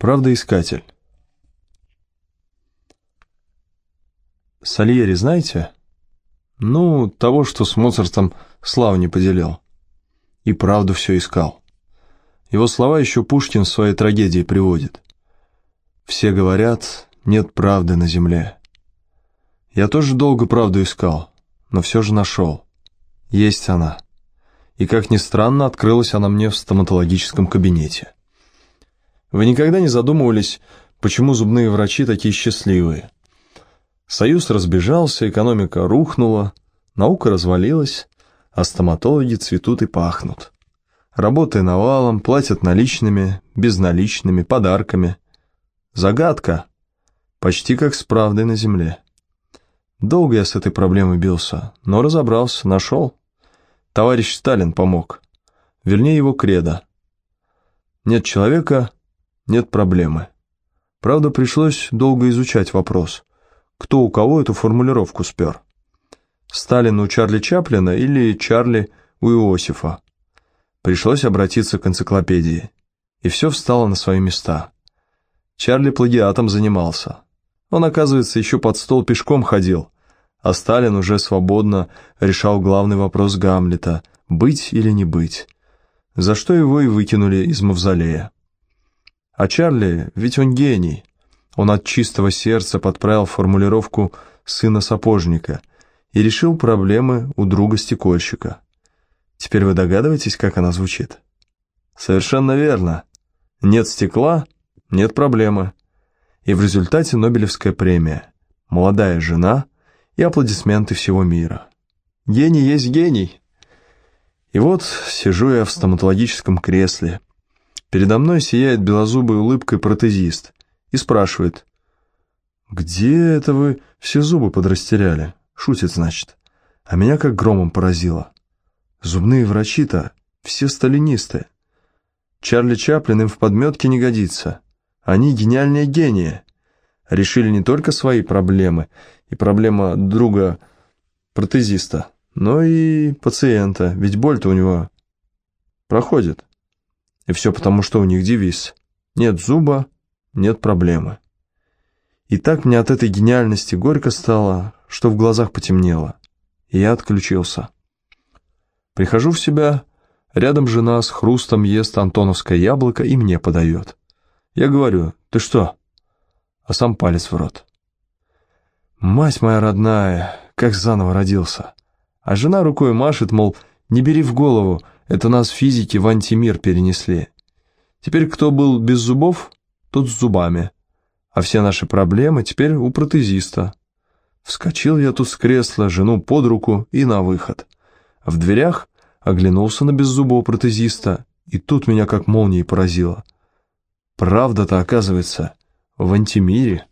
Правдоискатель. Сальери знаете? Ну, того, что с Моцартом славу не поделил. И правду все искал. Его слова еще Пушкин в своей трагедии приводит. Все говорят, нет правды на земле. Я тоже долго правду искал, но все же нашел. Есть она. И, как ни странно, открылась она мне в стоматологическом кабинете. Вы никогда не задумывались, почему зубные врачи такие счастливые? Союз разбежался, экономика рухнула, наука развалилась, а стоматологи цветут и пахнут. Работая навалом, платят наличными, безналичными, подарками. Загадка. Почти как с правдой на земле. Долго я с этой проблемой бился, но разобрался, нашел. Товарищ Сталин помог. Вернее, его кредо. Нет человека, нет проблемы. Правда, пришлось долго изучать вопрос, кто у кого эту формулировку спер. Сталин у Чарли Чаплина или Чарли у Иосифа. Пришлось обратиться к энциклопедии, и все встало на свои места. Чарли плагиатом занимался. Он, оказывается, еще под стол пешком ходил, а Сталин уже свободно решал главный вопрос Гамлета – быть или не быть, за что его и выкинули из мавзолея. А Чарли, ведь он гений. Он от чистого сердца подправил формулировку «сына сапожника» и решил проблемы у друга-стекольщика. Теперь вы догадываетесь, как она звучит? Совершенно верно. Нет стекла – нет проблемы. И в результате Нобелевская премия, молодая жена и аплодисменты всего мира. Гений есть гений. И вот сижу я в стоматологическом кресле – Передо мной сияет белозубой улыбкой протезист и спрашивает, «Где это вы все зубы подрастеряли?» Шутит, значит. А меня как громом поразило. Зубные врачи-то все сталинисты. Чарли Чаплин им в подметке не годится. Они гениальные гении. Решили не только свои проблемы и проблема друга-протезиста, но и пациента, ведь боль-то у него проходит. И все потому, что у них девиз «Нет зуба, нет проблемы». И так мне от этой гениальности горько стало, что в глазах потемнело, и я отключился. Прихожу в себя, рядом жена с хрустом ест антоновское яблоко и мне подает. Я говорю, ты что? А сам палец в рот. Мать моя родная, как заново родился. А жена рукой машет, мол, не бери в голову, это нас физики в антимир перенесли. Теперь кто был без зубов, тот с зубами. А все наши проблемы теперь у протезиста. Вскочил я тут с кресла, жену под руку и на выход. В дверях оглянулся на беззубого протезиста, и тут меня как молнией поразило. Правда-то, оказывается, в антимире.